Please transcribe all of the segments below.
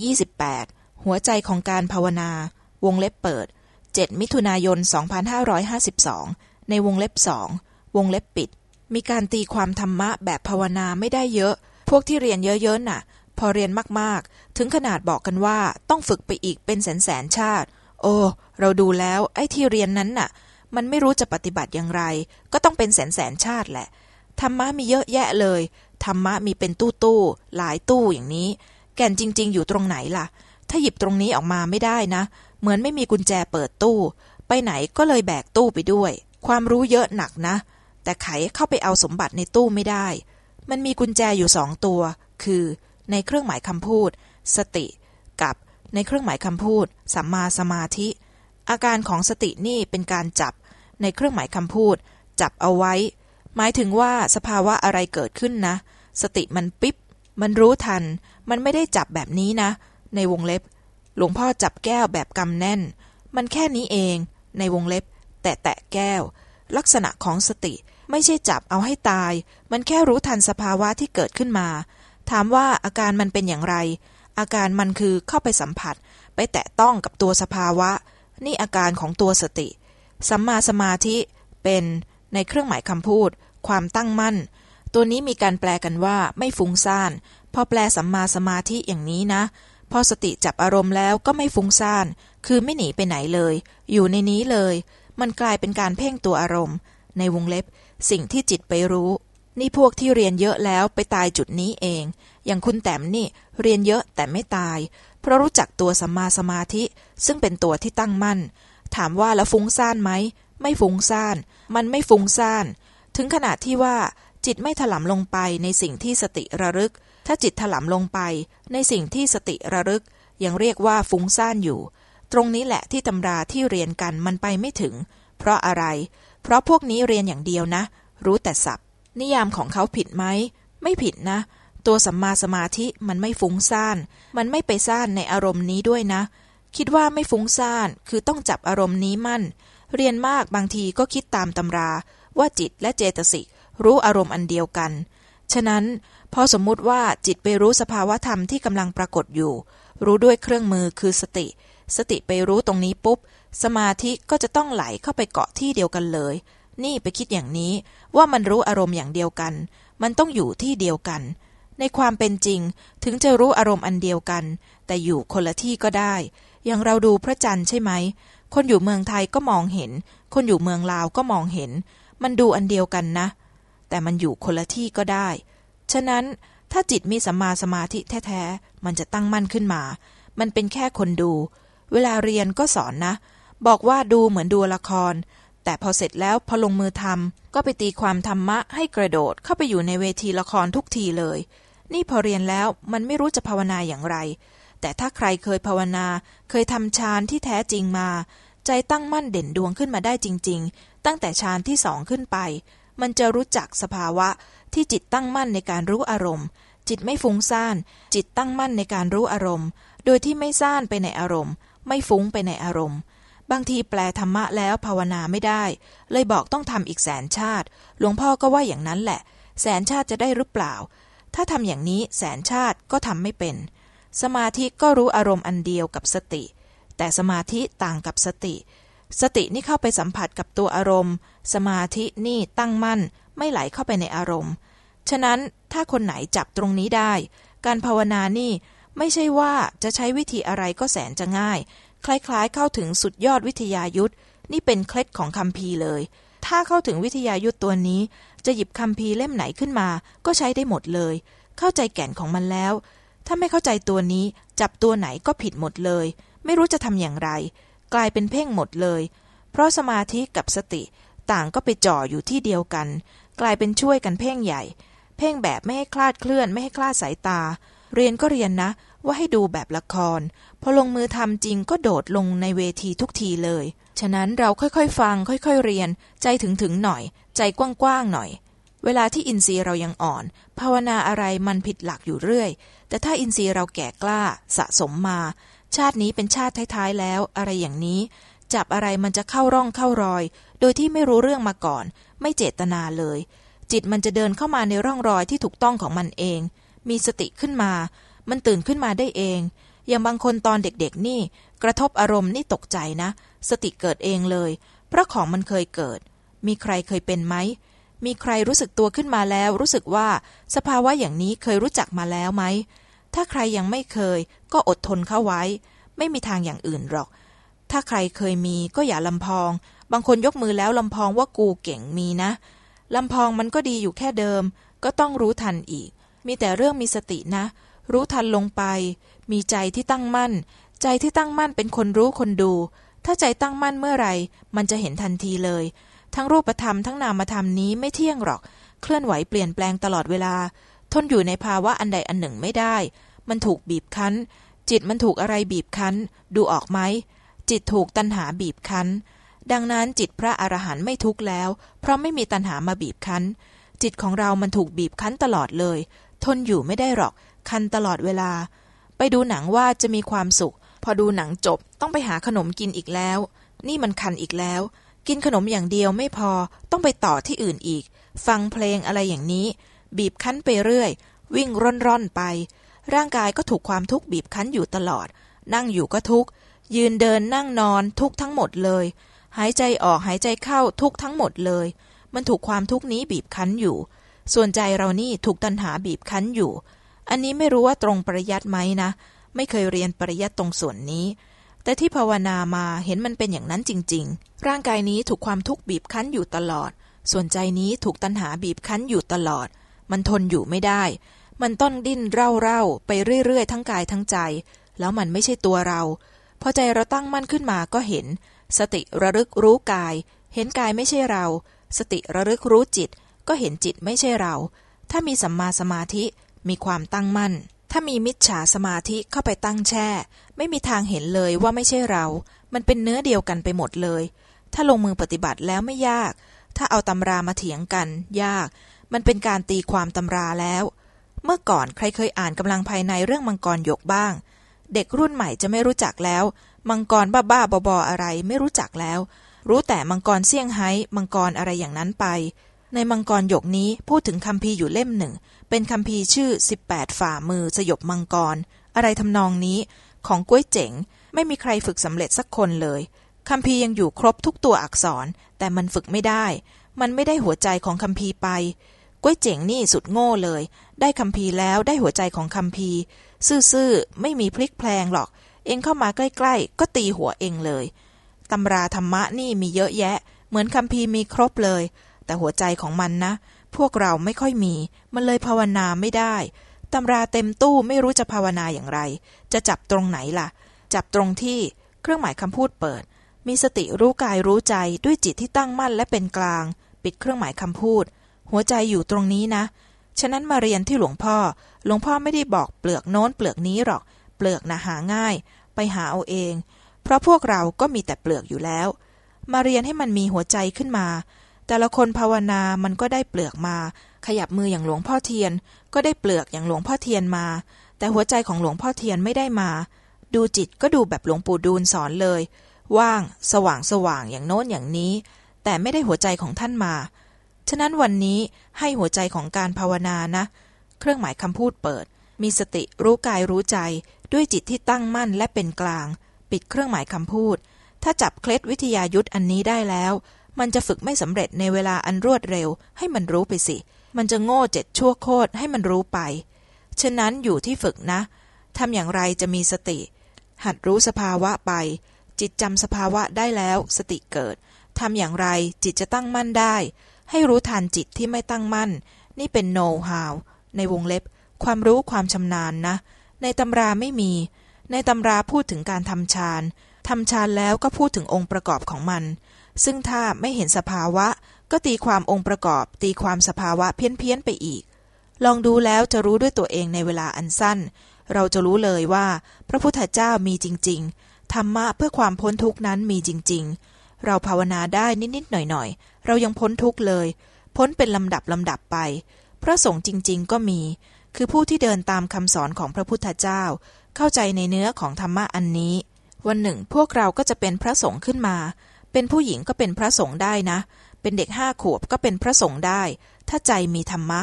28 หัวใจของการภาวนา วงเล็บเปิด 7 มิถุนายน 2552 ในวงเล็บสองวงเล็บปิด มีการตีความธรรมะแบบภาวนาไม่ได้เยอะ พวกที่เรียนเยอะๆน่ะ พอเรียนมากๆ ถึงขนาดบอกกันว่าต้องฝึกไปอีกเป็นแสนๆชาติ โอ้ เราดูแล้วไอ้ที่เรียนนั้นน่ะ มันไม่รู้จะปฏิบัติอย่างไร ก็ต้องเป็นแสนๆชาติแหละธรรมะมีเยอะแยะเลยธรรมะมีเป็นตู้ตู้ๆหลายตู้อย่างนี้ ก่นจริง ๆ อยู่ตรงไหนล่ะ ถ้าหยิบตรงนี้ออกมาไม่ได้นะ เหมือนไม่มีกุญแจเปิดตู้ ไปไหนก็เลยแบกตู้ไปด้วย ความรู้เยอะหนักนะ แต่ไขเข้าไปเอาสมบัติในตู้ไม่ได้ มันมีกุญแจอยู่สองตัว คือในเครื่องหมายคำพูด สติกับในเครื่องหมายคำพูด สัมมาสมาธิ อาการของสตินี่เป็นการจับ ในเครื่องหมายคำพูด จับเอาไว้ หมายถึงว่าสภาวะอะไรเกิดขึ้นนะ สติมันปิ๊บ มันรู้ทัน มันไม่ได้จับแบบนี้นะ ในวงเล็บ หลวงพ่อจับแก้วแบบกำแน่น มันแค่นี้เอง ในวงเล็บ แตะแตะแก้ว ลักษณะของสติ ไม่ใช่จับเอาให้ตาย มันแค่รู้ทันสภาวะที่เกิดขึ้นมา ถามว่าอาการมันเป็นอย่างไร อาการมันคือเข้าไปสัมผัส ไปแตะต้องกับตัวสภาวะ นี่อาการของตัวสติ สัมมาสมาธิ เป็นในเครื่องหมายคำพูด ความตั้งมั่น ตัวนี้มีการแปลกันว่า ไม่ฟุ้งซ่าน พอแปลสัมมาสมาธิอย่างนี้นะ พอสติจับอารมณ์แล้วก็ไม่ฟุ้งซ่าน คือไม่หนีไปไหนเลย อยู่ในนี้เลย มันกลายเป็นการเพ่งตัวอารมณ์ ในวงเล็บ สิ่งที่จิตไปรู้ นี่พวกที่เรียนเยอะแล้วไปตายจุดนี้เอง อย่างคุณแต้มนี่เรียนเยอะแต่ไม่ตาย เพราะรู้จักตัวสัมมาสมาธิ ซึ่งเป็นตัวที่ตั้งมั่น ถามว่าแล้วฟุ้งซ่านไหม ไม่ฟุ้งซ่าน มันไม่ฟุ้งซ่าน ถึงขนาดที่ว่าจิตไม่ถลำลงไปในสิ่งที่สติระลึก ถ้าจิตถลำลงไปในสิ่งที่สติระลึก ยังเรียกว่าฟุ้งซ่านอยู่ ตรงนี้แหละที่ตำราที่เรียนกันมันไปไม่ถึง เพราะอะไร เพราะพวกนี้เรียนอย่างเดียวนะ รู้แต่ศัพท์ นิยามของเขาผิดไหม ไม่ผิดนะ ตัวสัมมาสมาธิมันไม่ฟุ้งซ่าน มันไม่ไปซ่านในอารมณ์นี้ด้วยนะ คิดว่าไม่ฟุ้งซ่าน คือต้องจับอารมณ์นี้มั่น เรียนมากบางทีก็คิดตามตำรา ว่าจิตและเจตสิกรู้อารมณ์อันเดียวกัน ฉะนั้นพอสมมุติว่าจิตไปรู้สภาวะธรรมที่กำลังปรากฏอยู่ รู้ด้วยเครื่องมือคือสติ สติไปรู้ตรงนี้ปุ๊บ สมาธิก็จะต้องไหลเข้าไปเกาะที่เดียวกันเลย นี่ไปคิดอย่างนี้ว่ามันรู้อารมณ์อย่างเดียวกัน มันต้องอยู่ที่เดียวกัน ในความเป็นจริงถึงจะรู้อารมณ์อันเดียวกัน แต่อยู่คนละที่ก็ได้ อย่างเราดูพระจันทร์ใช่ไหม คนอยู่เมืองไทยก็มองเห็น คนอยู่เมืองลาวก็มองเห็น มันดูอันเดียวกันนะ แต่มันอยู่คนละที่ก็ได้ ฉะนั้นถ้าจิตมีสัมมาสมาธิแท้ๆ มันจะตั้งมั่นขึ้นมา มันเป็นแค่คนดู เวลาเรียนก็สอนนะ บอกว่าดูเหมือนดูละคร แต่พอเสร็จแล้วพอลงมือทำก็ไปตีความธรรมะให้กระโดดเข้าไปอยู่ในเวทีละครทุกทีเลย นี่พอเรียนแล้วมันไม่รู้จะภาวนาอย่างไร แต่ถ้าใครเคยภาวนา เคยทำฌานที่แท้จริงมา ใจตั้งมั่นเด่นดวงขึ้นมาได้จริง ๆ ตั้งแต่ฌานที่สองขึ้นไป มันจะรู้จักสภาวะที่จิตตั้งมั่นในการรู้อารมณ์ จิตไม่ฟุ้งซ่าน จิตตั้งมั่นในการรู้อารมณ์ โดยที่ไม่ซ่านไปในอารมณ์ ไม่ฟุ้งไปในอารมณ์ บางทีแปลธรรมะแล้วภาวนาไม่ได้ เลยบอกต้องทำอีกแสนชาติ หลวงพ่อก็ว่าอย่างนั้นแหละ แสนชาติจะได้หรือเปล่า ถ้าทำอย่างนี้แสนชาติก็ทำไม่เป็น สมาธิก็รู้อารมณ์อันเดียวกับสติ แต่สมาธิต่างกับสติ สตินี่เข้าไปสัมผัสกับตัวอารมณ์ สมาธินี่ตั้งมั่น ไม่ไหลเข้าไปในอารมณ์ ฉะนั้นถ้าคนไหนจับตรงนี้ได้ การภาวนานี่ไม่ใช่ว่าจะใช้วิธีอะไรก็แสนจะง่าย คล้ายๆ เข้าถึงสุดยอดวิทยายุทธนี่เป็นเคล็ดของคำพีเลย ถ้าเข้าถึงวิทยายุทธตัวนี้ จะหยิบคำพีเล่มไหนขึ้นมา ก็ใช้ได้หมดเลย เข้าใจแก่นของมันแล้ว ถ้าไม่เข้าใจตัวนี้ จับตัวไหนก็ผิดหมดเลย ไม่รู้จะทำอย่างไร กลายเป็นเพ่งหมดเลย เพราะสมาธิกับสติต่างก็ไปจ่ออยู่ที่เดียวกัน กลายเป็นช่วยกันเพ่งใหญ่ เพ่งแบบไม่ให้คลาดเคลื่อนไม่ให้คลาดสายตา เรียนก็เรียนนะ ว่าให้ดูแบบละคร พอลงมือทำจริงก็โดดลงในเวทีทุกทีเลย ฉะนั้นเราค่อยๆ ฟัง ค่อยๆเรียน ใจถึงๆหน่อย ใจกว้างๆหน่อยเวลาที่อินทรีย์เรายังอ่อน ภาวนาอะไรมันผิดหลักอยู่เรื่อย แต่ถ้าอินทรีย์เราแก่กล้าสะสมมา ชาตินี้เป็นชาติท้ายๆแล้ว อะไรอย่างนี้ จับอะไรมันจะเข้าร่องเข้ารอย โดยที่ไม่รู้เรื่องมาก่อน ไม่เจตนาเลย จิตมันจะเดินเข้ามาในร่องรอยที่ถูกต้องของมันเอง มีสติขึ้นมา มันตื่นขึ้นมาได้เอง อย่างบางคนตอนเด็กๆนี่ กระทบอารมณ์นี่ตกใจนะ สติเกิดเองเลย เพราะของมันเคยเกิด มีใครเคยเป็นไหมมีใครรู้สึกตัวขึ้นมาแล้ว รู้สึกว่าสภาวะอย่างนี้เคยรู้จักมาแล้วไหม ถ้าใครยังไม่เคย ก็อดทนเข้าไว้ ไม่มีทางอย่างอื่นหรอก ถ้าใครเคยมีก็อย่าลำพอง บางคนยกมือแล้วลำพองว่ากูเก่งมีนะลำพองมันก็ดีอยู่แค่เดิม ก็ต้องรู้ทันอีก มีแต่เรื่องมีสตินะ รู้ทันลงไป มีใจที่ตั้งมั่น ใจที่ตั้งมั่นเป็นคนรู้คนดู ถ้าใจตั้งมั่นเมื่อไหร่ มันจะเห็นทันทีเลย ทั้งรูปธรรมทั้งนามธรรมนี้ไม่เที่ยงหรอก เคลื่อนไหวเปลี่ยนแปลงตลอดเวลา ทนอยู่ในภาวะอันใดอันหนึ่งไม่ได้ มันถูกบีบคั้น จิตมันถูกอะไรบีบคั้น ดูออกไหม จิตถูกตัณหาบีบคั้น ดังนั้นจิตพระอรหันต์ไม่ทุกข์แล้ว เพราะไม่มีตัณหามาบีบคั้น จิตของเรามันถูกบีบคั้นตลอดเลย ทนอยู่ไม่ได้หรอก คันตลอดเวลา ไปดูหนังว่าจะมีความสุข พอดูหนังจบต้องไปหาขนมกินอีกแล้ว นี่มันคันอีกแล้ว กินขนมอย่างเดียวไม่พอ ต้องไปต่อที่อื่นอีก ฟังเพลงอะไรอย่างนี้ บีบคั้นไปเรื่อย วิ่งร่อนๆไป ร่างกายก็ถูกความทุกข์บีบคั้นอยู่ตลอด นั่งอยู่ก็ทุกข์ยืนเดินนั่งนอนทุกทั้งหมดเลย หายใจออกหายใจเข้าทุกทั้งหมดเลย มันถูกความทุกข์นี้บีบคั้นอยู่ ส่วนใจเรานี่ถูกตัณหาบีบคั้นอยู่ อันนี้ไม่รู้ว่าตรงปริยัติไหมนะ ไม่เคยเรียนปริยัติตรงส่วนนี้ แต่ที่ภาวนามาเห็นมันเป็นอย่างนั้นจริง ๆ ร่างกายนี้ถูกความทุกข์บีบคั้นอยู่ตลอด ส่วนใจนี้ถูกตัณหาบีบคั้นอยู่ตลอด มันทนอยู่ไม่ได้ มันต้นดิ้นเร่าเร่าไปเรื่อยๆ ทั้งกายทั้งใจ แล้วมันไม่ใช่ตัวเรา พอใจเราตั้งมั่นขึ้นมาก็เห็น สติระลึกรู้กาย เห็นกายไม่ใช่เรา สติระลึกรู้จิต ก็เห็นจิตไม่ใช่เรา ถ้ามีสัมมาสมาธิมีความตั้งมั่น ถ้ามีมิจฉาสมาธิเข้าไปตั้งแช่ ไม่มีทางเห็นเลยว่าไม่ใช่เรา มันเป็นเนื้อเดียวกันไปหมดเลย ถ้าลงมือปฏิบัติแล้วไม่ยาก ถ้าเอาตำรามาเถียงกัน ยาก มันเป็นการตีความตำราแล้ว เมื่อก่อนใครเคยอ่านกำลังภายในเรื่องมังกรหยกบ้าง เด็กรุ่นใหม่จะไม่รู้จักแล้ว มังกรบ้าๆบอๆอะไรไม่รู้จักแล้ว รู้แต่มังกรเซี่ยงไฮ้มังกรอะไรอย่างนั้นไป ในมังกรหยกนี้พูดถึงคำพีอยู่เล่มหนึ่ง เป็นคำพีชื่อ 18 ฝ่ามือสยบมังกร อะไรทำนองนี้ ของก้วยเจ๋ง ไม่มีใครฝึกสำเร็จสักคนเลยคำพียังอยู่ครบทุกตัวอักษร แต่มันฝึกไม่ได้ มันไม่ได้หัวใจของคำพีไป ก้วยเจ๋งนี่สุดโง่เลย ได้คำพีแล้วได้หัวใจของคำพีซื่อๆ ไม่มีพลิกแพลงหรอก เองเข้ามาใกล้ๆ ก็ตีหัวเองเลยตำราธรรมะนี่มีเยอะแยะ เหมือนคำพีมีครบเลย แต่หัวใจของมันนะ พวกเราไม่ค่อยมี มันเลยภาวนาไม่ได้ตำราเต็มตู้ไม่รู้จะภาวนาอย่างไร จะจับตรงไหนล่ะ จับตรงที่เครื่องหมายคำพูดเปิด มีสติรู้กายรู้ใจด้วยจิตที่ตั้งมั่นและเป็นกลาง ปิดเครื่องหมายคำพูด หัวใจอยู่ตรงนี้นะ ฉะนั้นมาเรียนที่หลวงพ่อ หลวงพ่อไม่ได้บอกเปลือกโน้นเปลือกนี้หรอก เปลือกนะหาง่าย ไปหาเอาเอง เพราะพวกเราก็มีแต่เปลือกอยู่แล้ว มาเรียนให้มันมีหัวใจขึ้นมา แต่ละคนภาวนามันก็ได้เปลือกมา ขยับมืออย่างหลวงพ่อเทียน ก็ได้เปลือกอย่างหลวงพ่อเทียนมา แต่หัวใจของหลวงพ่อเทียนไม่ได้มา ดูจิตก็ดูแบบหลวงปู่ดูลสอนเลย ว่าง สว่างสว่างอย่างโน้นอย่างนี้ แต่ไม่ได้หัวใจของท่านมา ฉะนั้นวันนี้ให้หัวใจของการภาวนานะ เครื่องหมายคำพูดเปิด มีสติรู้กายรู้ใจ ด้วยจิตที่ตั้งมั่นและเป็นกลาง ปิดเครื่องหมายคำพูด ถ้าจับเคล็ดวิทยายุทธอันนี้ได้แล้ว มันจะฝึกไม่สำเร็จในเวลาอันรวดเร็ว ให้มันรู้ไปสิ มันจะโง่เจ็ดชั่วโคตรให้มันรู้ไป ฉะนั้นอยู่ที่ฝึกนะทำอย่างไรจะมีสติ หัดรู้สภาวะไป จิตจำสภาวะได้แล้ว สติเกิดทำอย่างไรจิตจะตั้งมั่นได้ ให้รู้ทันจิตที่ไม่ตั้งมั่น นี่เป็น know how ในวงเล็บ ความรู้ความชำนาญนะ ในตำราไม่มี ในตำราพูดถึงการทำฌานทำฌานแล้วก็พูดถึงองค์ประกอบของมัน ซึ่งถ้าไม่เห็นสภาวะ ก็ตีความองค์ประกอบ ตีความสภาวะเพี้ยนเพียนไปอีก ลองดูแล้วจะรู้ด้วยตัวเองในเวลาอันสั้น เราจะรู้เลยว่า พระพุทธเจ้ามีจริง ๆ ธรรมะเพื่อความพ้นทุกนั้นมีจริง ๆ เราภาวนาได้นิดๆหน่อยๆ เรายังพ้นทุกเลย พ้นเป็นลำดับลำดับไป พระสงฆ์จริง ๆ ก็มี คือผู้ที่เดินตามคำสอนของพระพุทธเจ้า เข้าใจในเนื้อของธรรมะอันนี้ วันหนึ่งพวกเราก็จะเป็นพระสงฆ์ขึ้นมา เป็นผู้หญิงก็เป็นพระสงฆ์ได้นะ เป็นเด็กห้าขวบก็เป็นพระสงฆ์ได้ ถ้าใจมีธรรมะ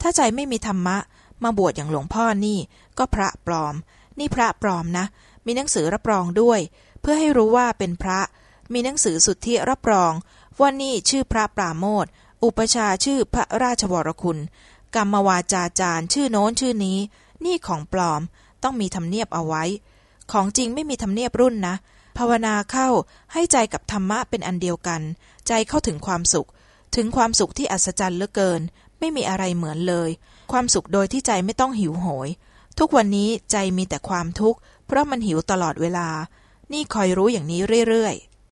ถ้าใจไม่มีธรรมะ มาบวชอย่างหลวงพ่อนี่ ก็พระปลอม นี่พระปลอมนะ มีหนังสือรับรองด้วย เพื่อให้รู้ว่าเป็นพระ มีหนังสือสุทธิรับรองว่านี่ชื่อพระปราโมทอุปชาชื่อพระราชวรคุณ กรรมวาจาจารย์ชื่อโน้นชื่อนี้ นี่ของปลอมต้องมีทำเนียบเอาไว้ ของจริงไม่มีทำเนียบรุ่นนะ ภาวนาเข้าให้ใจกับธรรมะเป็นอันเดียวกัน ใจเข้าถึงความสุข ถึงความสุขที่อัศจรรย์เหลือเกิน ไม่มีอะไรเหมือนเลย ความสุขโดยที่ใจไม่ต้องหิวโหย ทุกวันนี้ใจมีแต่ความทุกข์เพราะมันหิวตลอดเวลา นี่คอยรู้อย่างนี้เรื่อยๆ